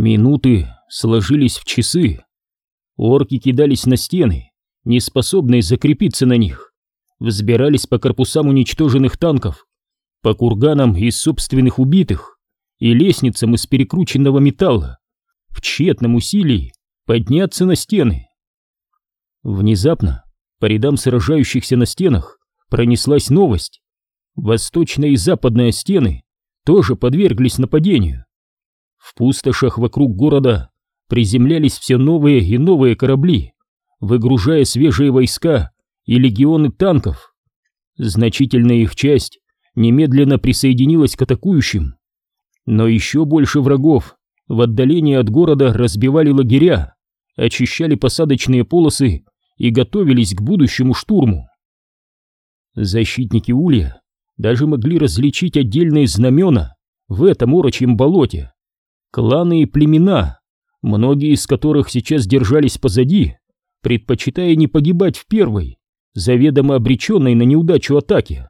Минуты сложились в часы. Орки кидались на стены, не способные закрепиться на них, взбирались по корпусам уничтоженных танков, по курганам из собственных убитых и лестницам из перекрученного металла, в тщетном усилии подняться на стены. Внезапно по рядам сражающихся на стенах пронеслась новость. Восточная и западная стены тоже подверглись нападению. В пустошах вокруг города приземлялись все новые и новые корабли, выгружая свежие войска и легионы танков. Значительная их часть немедленно присоединилась к атакующим. Но еще больше врагов в отдалении от города разбивали лагеря, очищали посадочные полосы и готовились к будущему штурму. Защитники Улья даже могли различить отдельные знамена в этом орочьем болоте, кланы и племена, многие из которых сейчас держались позади, предпочитая не погибать в первой, заведомо обреченной на неудачу атаке.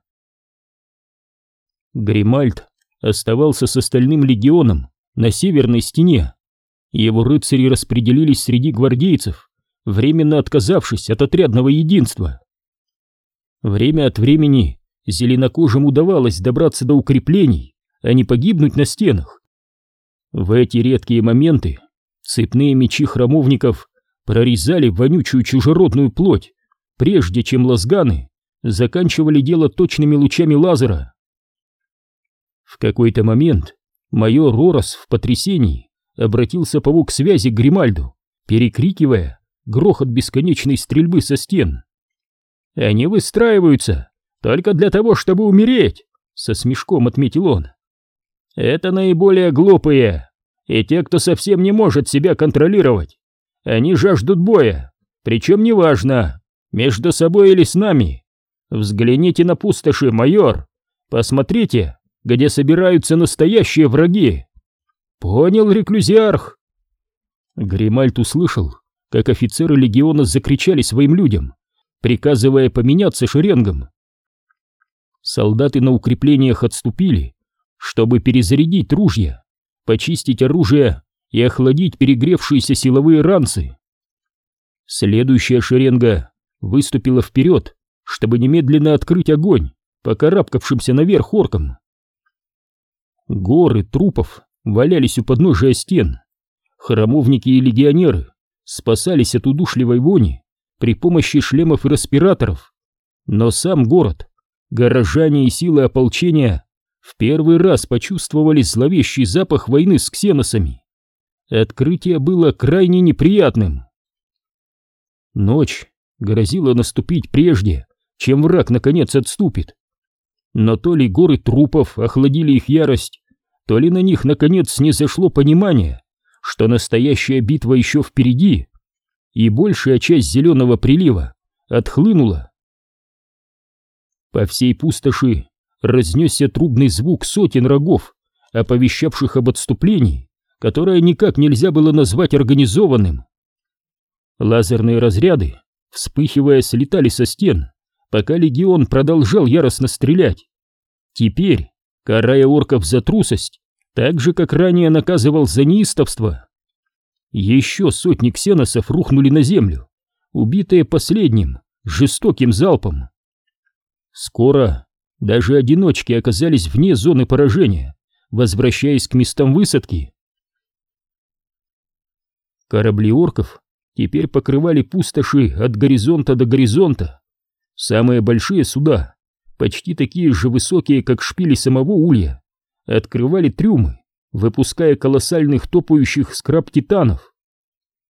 Гримальд оставался с остальным легионом на северной стене. Его рыцари распределились среди гвардейцев, временно отказавшись от отрядного единства. Время от времени зеленокожим удавалось добраться до укреплений, а не погибнуть на стенах. В эти редкие моменты цепные мечи храмовников прорезали вонючую чужеродную плоть, прежде чем лазганы заканчивали дело точными лучами лазера. В какой-то момент майор Ророс в потрясении обратился по к связи к Гримальду, перекрикивая грохот бесконечной стрельбы со стен. «Они выстраиваются только для того, чтобы умереть!» — со смешком отметил он. «Это наиболее глупые, и те, кто совсем не может себя контролировать. Они жаждут боя, причем неважно, между собой или с нами. Взгляните на пустоши, майор. Посмотрите, где собираются настоящие враги. Понял, реклюзиарх?» Гримальт услышал, как офицеры легиона закричали своим людям, приказывая поменяться шеренгом. Солдаты на укреплениях отступили, чтобы перезарядить ружья, почистить оружие и охладить перегревшиеся силовые ранцы. Следующая шеренга выступила вперед, чтобы немедленно открыть огонь по карабкавшимся наверх оркам. Горы трупов валялись у подножия стен. Храмовники и легионеры спасались от удушливой вони при помощи шлемов и респираторов. Но сам город, горожане и силы ополчения в первый раз почувствовали зловещий запах войны с ксеносами. Открытие было крайне неприятным. Ночь грозила наступить прежде, чем враг наконец отступит. Но то ли горы трупов охладили их ярость, то ли на них наконец не зашло понимание, что настоящая битва еще впереди, и большая часть зеленого прилива отхлынула. По всей пустоши разнесся трубный звук сотен рогов, оповещавших об отступлении, которое никак нельзя было назвать организованным. Лазерные разряды, вспыхивая, слетали со стен, пока легион продолжал яростно стрелять. Теперь, карая орков за трусость, так же, как ранее наказывал за неистовство, еще сотни ксеносов рухнули на землю, убитые последним, жестоким залпом. Скоро даже одиночки оказались вне зоны поражения, возвращаясь к местам высадки. Корабли орков теперь покрывали пустоши от горизонта до горизонта. Самые большие суда, почти такие же высокие, как шпили самого улья, открывали трюмы, выпуская колоссальных топающих скраб-титанов.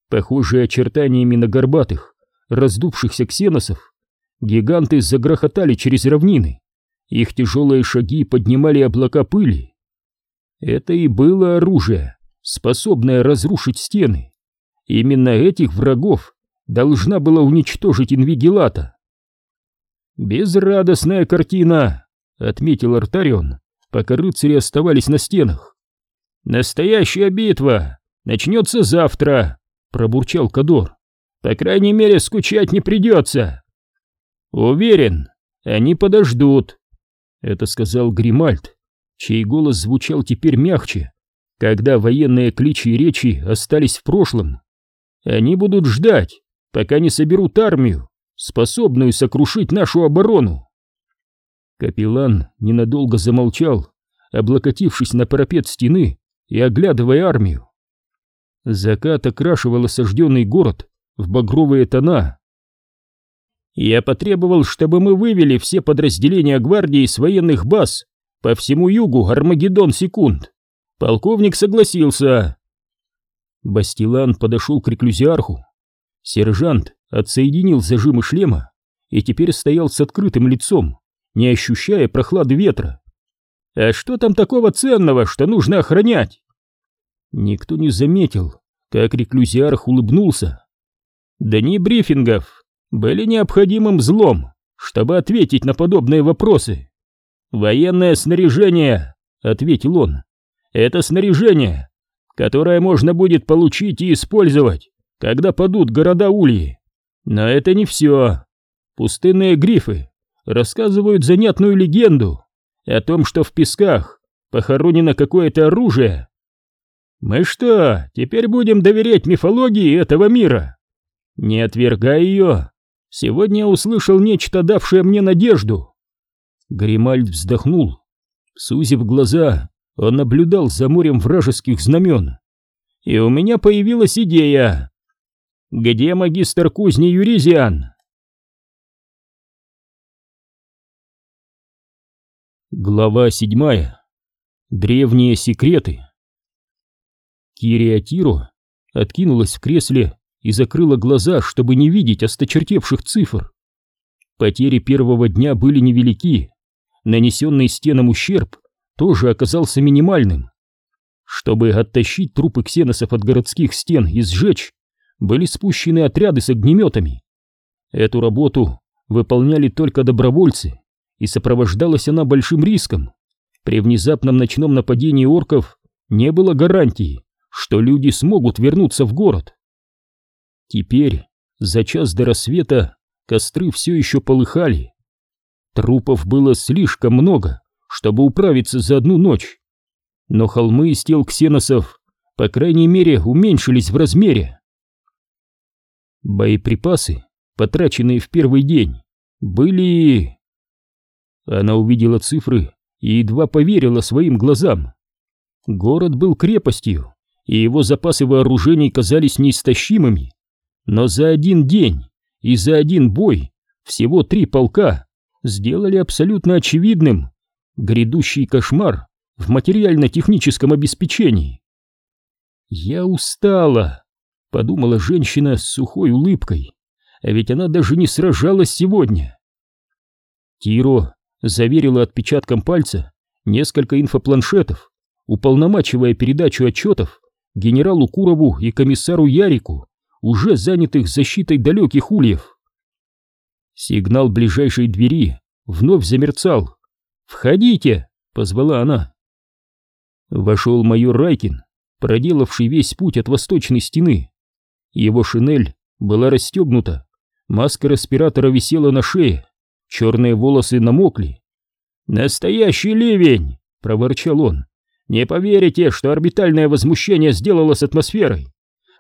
Похожие очертаниями на горбатых, раздувшихся ксеносов, гиганты загрохотали через равнины, их тяжелые шаги поднимали облака пыли. Это и было оружие, способное разрушить стены. Именно этих врагов должна была уничтожить Инвигилата. «Безрадостная картина», — отметил Артарион, пока рыцари оставались на стенах. «Настоящая битва начнется завтра», — пробурчал Кадор. «По крайней мере, скучать не придется». «Уверен, они подождут», — это сказал Гримальд, чей голос звучал теперь мягче, когда военные кличи и речи остались в прошлом. Они будут ждать, пока не соберут армию, способную сокрушить нашу оборону. Капеллан ненадолго замолчал, облокотившись на парапет стены и оглядывая армию. Закат окрашивал осажденный город в багровые тона. Я потребовал, чтобы мы вывели все подразделения гвардии с военных баз по всему югу Армагеддон секунд. Полковник согласился. Бастилан подошел к реклюзиарху. Сержант отсоединил зажимы шлема и теперь стоял с открытым лицом, не ощущая прохлады ветра. «А что там такого ценного, что нужно охранять?» Никто не заметил, как реклюзиарх улыбнулся. Дни брифингов были необходимым злом, чтобы ответить на подобные вопросы. «Военное снаряжение», — ответил он, — «это снаряжение, которое можно будет получить и использовать, когда падут города-ульи. Но это не все. Пустынные грифы рассказывают занятную легенду о том, что в песках похоронено какое-то оружие. Мы что, теперь будем доверять мифологии этого мира? Не отвергай ее. Сегодня я услышал нечто, давшее мне надежду. Гримальд вздохнул. Сузив глаза, он наблюдал за морем вражеских знамен. И у меня появилась идея. Где магистр кузни Юризиан? Глава седьмая. Древние секреты. Кирия Тиро откинулась в кресле и закрыла глаза, чтобы не видеть осточертевших цифр. Потери первого дня были невелики, нанесенный стенам ущерб тоже оказался минимальным. Чтобы оттащить трупы ксеносов от городских стен и сжечь, были спущены отряды с огнеметами. Эту работу выполняли только добровольцы, и сопровождалась она большим риском. При внезапном ночном нападении орков не было гарантии, что люди смогут вернуться в город. Теперь, за час до рассвета, костры все еще полыхали. Трупов было слишком много, чтобы управиться за одну ночь. Но холмы из тел ксеносов, по крайней мере, уменьшились в размере. Боеприпасы, потраченные в первый день, были она увидела цифры и едва поверила своим глазам. Город был крепостью, и его запасы вооружений казались неистощимыми. Но за один день и за один бой всего три полка сделали абсолютно очевидным грядущий кошмар в материально-техническом обеспечении. «Я устала», — подумала женщина с сухой улыбкой, а ведь она даже не сражалась сегодня. Тиро заверила отпечатком пальца несколько инфопланшетов, уполномачивая передачу отчетов генералу Курову и комиссару Ярику, уже занятых защитой далеких ульев. Сигнал ближайшей двери вновь замерцал. «Входите!» — позвала она. Вошел майор Райкин, проделавший весь путь от восточной стены. Его шинель была расстегнута, маска респиратора висела на шее, черные волосы намокли. «Настоящий ливень!» — проворчал он. «Не поверите, что орбитальное возмущение сделало с атмосферой.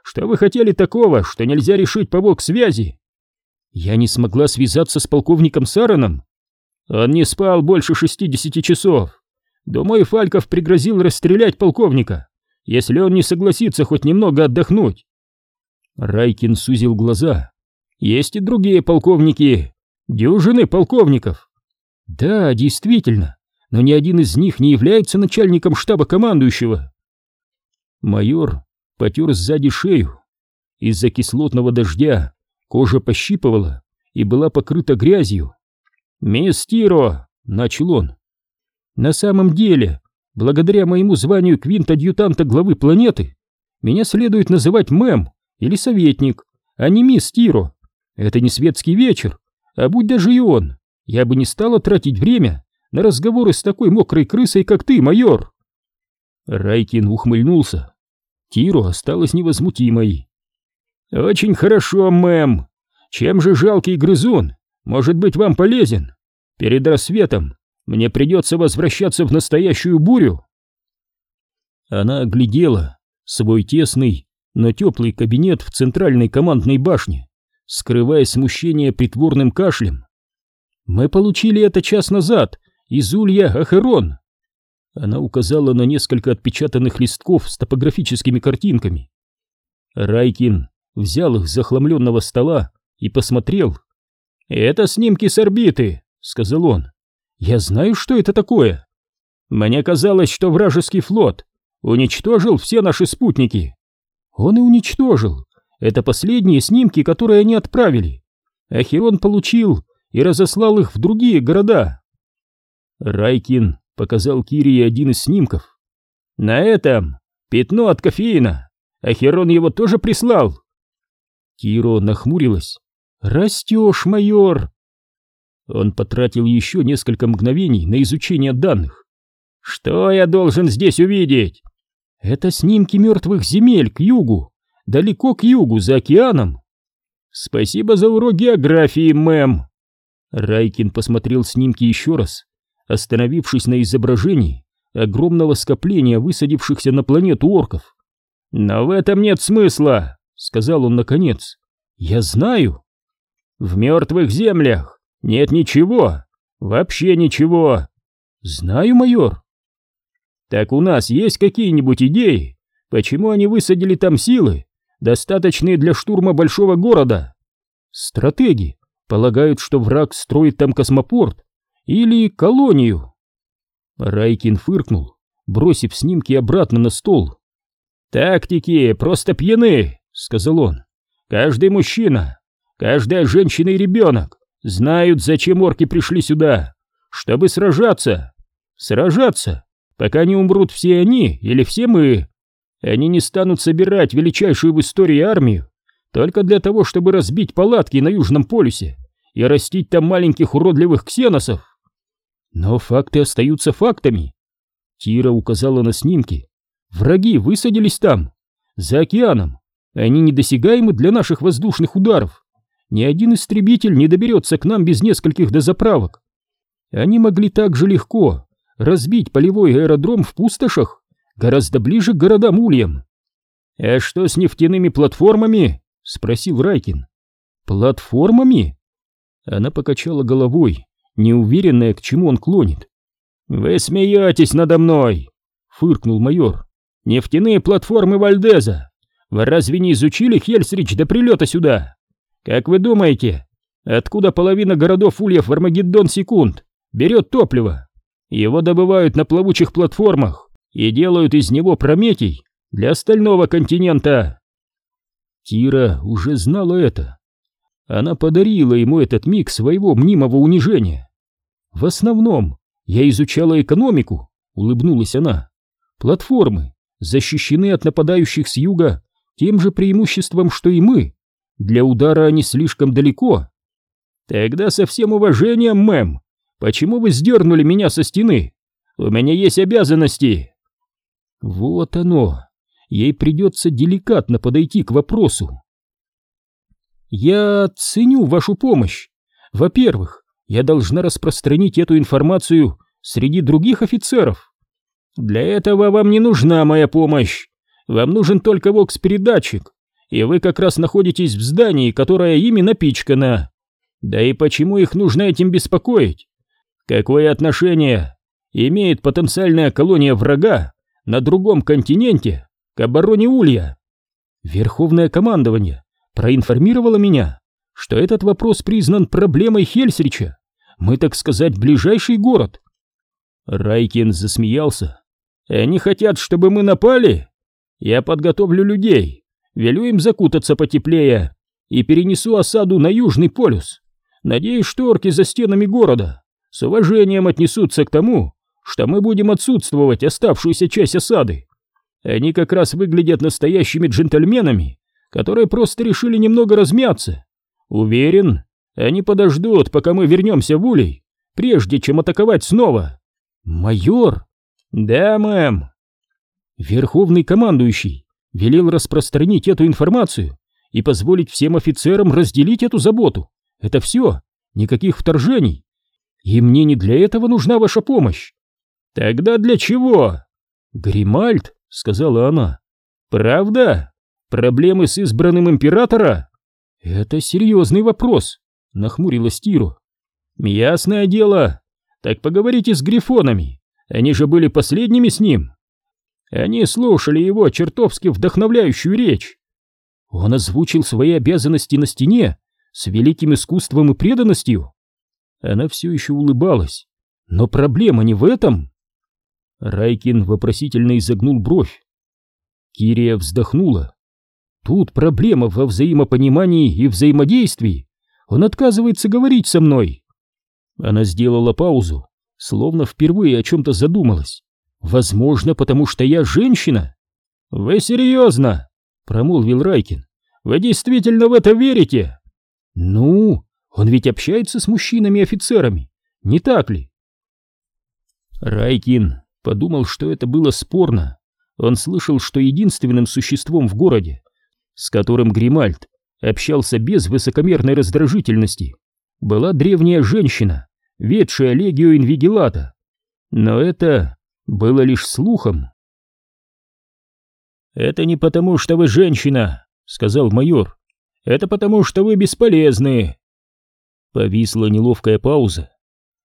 Что вы хотели такого, что нельзя решить по бок-связи?» «Я не смогла связаться с полковником Сараном. Он не спал больше шестидесяти часов. Думаю, Фальков пригрозил расстрелять полковника, если он не согласится хоть немного отдохнуть». Райкин сузил глаза. «Есть и другие полковники, Дюжины полковников. Да, действительно, но ни один из них не является начальником штаба командующего. Майор потер сзади шею. Из-за кислотного дождя кожа пощипывала и была покрыта грязью. «Мисс Тиро!» — начал он. «На самом деле, благодаря моему званию квинт-адъютанта главы планеты, меня следует называть мэм или советник, а не мисс Тиро. Это не светский вечер, а будь даже и он, я бы не стала тратить время на разговоры с такой мокрой крысой, как ты, майор. Райкин ухмыльнулся. Тиро осталась невозмутимой. «Очень хорошо, мэм. Чем же жалкий грызун может быть вам полезен? Перед рассветом мне придется возвращаться в настоящую бурю». Она оглядела свой тесный, но теплый кабинет в центральной командной башне, скрывая смущение притворным кашлем. «Мы получили это час назад из Улья Ахерон». Она указала на несколько отпечатанных листков с топографическими картинками. Райкин взял их с захламленного стола и посмотрел. «Это снимки с орбиты», — сказал он. «Я знаю, что это такое. Мне казалось, что вражеский флот уничтожил все наши спутники. Он и уничтожил. Это последние снимки, которые они отправили. Ахерон получил и разослал их в другие города. Райкин показал Кире один из снимков. На этом пятно от кофеина. Ахерон его тоже прислал. Киро нахмурилась. «Растешь, майор!» Он потратил еще несколько мгновений на изучение данных. «Что я должен здесь увидеть?» «Это снимки мертвых земель к югу, далеко к югу, за океаном». «Спасибо за урок географии, мэм!» Райкин посмотрел снимки еще раз, остановившись на изображении огромного скопления высадившихся на планету орков. «Но в этом нет смысла», — сказал он наконец. «Я знаю». «В мертвых землях нет ничего, вообще ничего». «Знаю, майор». «Так у нас есть какие-нибудь идеи, почему они высадили там силы, достаточные для штурма большого города?» «Стратеги полагают, что враг строит там космопорт или колонию». Райкин фыркнул, бросив снимки обратно на стол. «Тактики просто пьяны», — сказал он. «Каждый мужчина, каждая женщина и ребенок знают, зачем орки пришли сюда, чтобы сражаться. Сражаться, пока не умрут все они или все мы. Они не станут собирать величайшую в истории армию только для того, чтобы разбить палатки на Южном полюсе и растить там маленьких уродливых ксеносов. Но факты остаются фактами. Тира указала на снимки, Враги высадились там, за океаном. Они недосягаемы для наших воздушных ударов. Ни один истребитель не доберется к нам без нескольких дозаправок. Они могли так же легко разбить полевой аэродром в пустошах, гораздо ближе к городам Ульям. «А что с нефтяными платформами?» — спросил Райкин. «Платформами?» Она покачала головой, неуверенная, к чему он клонит. «Вы смеетесь надо мной!» — фыркнул майор. Нефтяные платформы Вальдеза. Вы разве не изучили Хельсрич до прилета сюда? Как вы думаете, откуда половина городов Ульев в Армагеддон секунд берет топливо? Его добывают на плавучих платформах и делают из него Прометий для остального континента. Тира уже знала это. Она подарила ему этот миг своего мнимого унижения. В основном я изучала экономику, улыбнулась она. Платформы защищены от нападающих с юга тем же преимуществом, что и мы. Для удара они слишком далеко. Тогда со всем уважением, мэм, почему вы сдернули меня со стены? У меня есть обязанности. Вот оно. Ей придется деликатно подойти к вопросу. Я ценю вашу помощь. Во-первых, я должна распространить эту информацию среди других офицеров. Для этого вам не нужна моя помощь. Вам нужен только вокс-передатчик, и вы как раз находитесь в здании, которое ими напичкано. Да и почему их нужно этим беспокоить? Какое отношение имеет потенциальная колония врага на другом континенте к обороне Улья? Верховное командование проинформировало меня, что этот вопрос признан проблемой Хельсрича. Мы, так сказать, ближайший город. Райкин засмеялся. Они хотят, чтобы мы напали? Я подготовлю людей, велю им закутаться потеплее и перенесу осаду на Южный полюс. Надеюсь, что орки за стенами города с уважением отнесутся к тому, что мы будем отсутствовать оставшуюся часть осады. Они как раз выглядят настоящими джентльменами, которые просто решили немного размяться. Уверен, они подождут, пока мы вернемся в Улей, прежде чем атаковать снова. Майор, «Да, мэм». Верховный командующий велел распространить эту информацию и позволить всем офицерам разделить эту заботу. Это все, никаких вторжений. И мне не для этого нужна ваша помощь. Тогда для чего? Гримальд сказала она. «Правда? Проблемы с избранным императора?» «Это серьезный вопрос», — нахмурилась Тиру. «Ясное дело. Так поговорите с грифонами. Они же были последними с ним. Они слушали его чертовски вдохновляющую речь. Он озвучил свои обязанности на стене с великим искусством и преданностью. Она все еще улыбалась. Но проблема не в этом. Райкин вопросительно изогнул бровь. Кирия вздохнула. Тут проблема во взаимопонимании и взаимодействии. Он отказывается говорить со мной. Она сделала паузу, словно впервые о чем-то задумалась. Возможно, потому что я женщина. Вы серьезно? Промолвил Райкин. Вы действительно в это верите? Ну, он ведь общается с мужчинами-офицерами, не так ли? Райкин подумал, что это было спорно. Он слышал, что единственным существом в городе, с которым Гримальд общался без высокомерной раздражительности, была древняя женщина, ведшая легию инвигилата. Но это было лишь слухом. «Это не потому, что вы женщина», — сказал майор. «Это потому, что вы бесполезны». Повисла неловкая пауза.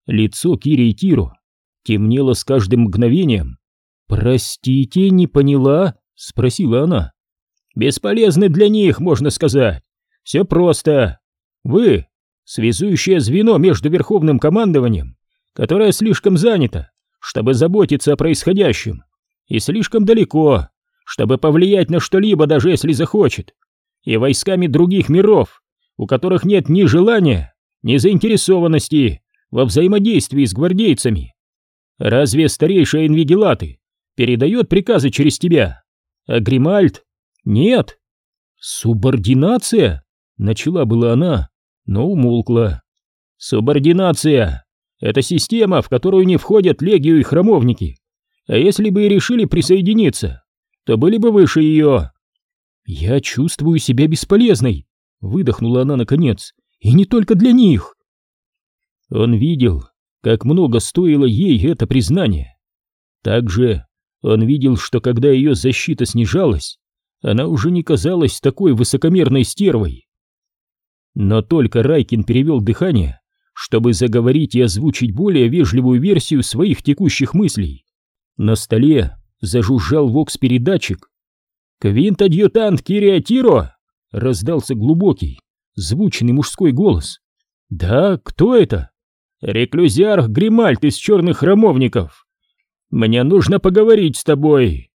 Лицо Кири и Тиру темнело с каждым мгновением. «Простите, не поняла?» — спросила она. «Бесполезны для них, можно сказать. Все просто. Вы — связующее звено между верховным командованием, которое слишком занято, чтобы заботиться о происходящем, и слишком далеко, чтобы повлиять на что-либо, даже если захочет, и войсками других миров, у которых нет ни желания, ни заинтересованности во взаимодействии с гвардейцами. Разве старейшая инвигилаты передает приказы через тебя, а Гримальд нет? Субординация? Начала была она, но умолкла. Субординация — это система, в которую не входят легию и храмовники. А если бы и решили присоединиться, то были бы выше ее. Я чувствую себя бесполезной, выдохнула она наконец, и не только для них. Он видел, как много стоило ей это признание. Также он видел, что когда ее защита снижалась, она уже не казалась такой высокомерной стервой. Но только Райкин перевел дыхание, чтобы заговорить и озвучить более вежливую версию своих текущих мыслей. На столе зажужжал вокс-передатчик. «Квинт-адъютант Кириатиро!» — раздался глубокий, звучный мужской голос. «Да, кто это?» «Реклюзиарх Гримальт из черных храмовников. Мне нужно поговорить с тобой.